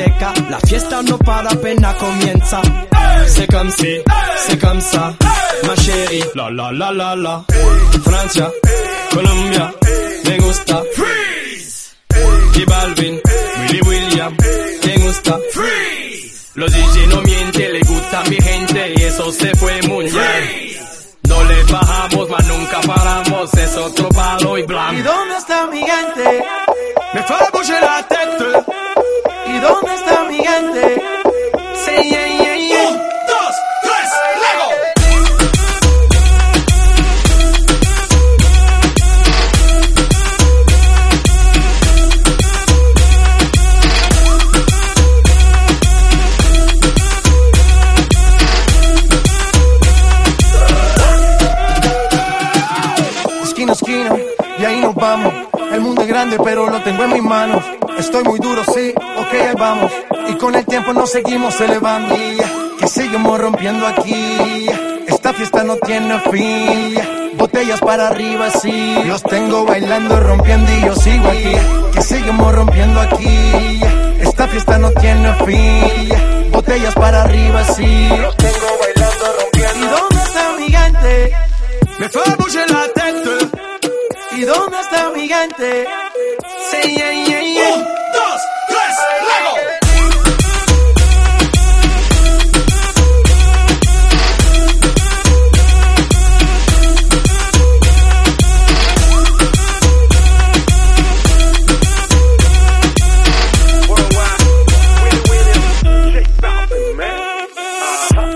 Discoteca, la fiesta no para, apenas comienza. C'est comme si, c'est comme ça, ma chérie. La la la la la. Francia, Colombia, me gusta. Freeze. J Balvin, Willy William, me gusta. Freeze. Los DJ no mienten, le gusta a mi gente y eso se fue muy bien. No le bajamos, mas nunca paramos, es otro palo y ¿Y blanco. dónde está mi gente? Me fait bouger y ahí nos vamos. El mundo es grande, pero lo tengo en mis manos. Estoy muy duro, sí, ok, ahí vamos. Y con el tiempo nos seguimos elevando. Que seguimos rompiendo aquí. Esta fiesta no tiene fin. Botellas para arriba, sí. Los tengo bailando, rompiendo y yo sigo aquí. Que seguimos rompiendo aquí. Esta fiesta no tiene fin. Botellas para arriba, sí. ¿Y dónde está mi gente? Sí, yeah,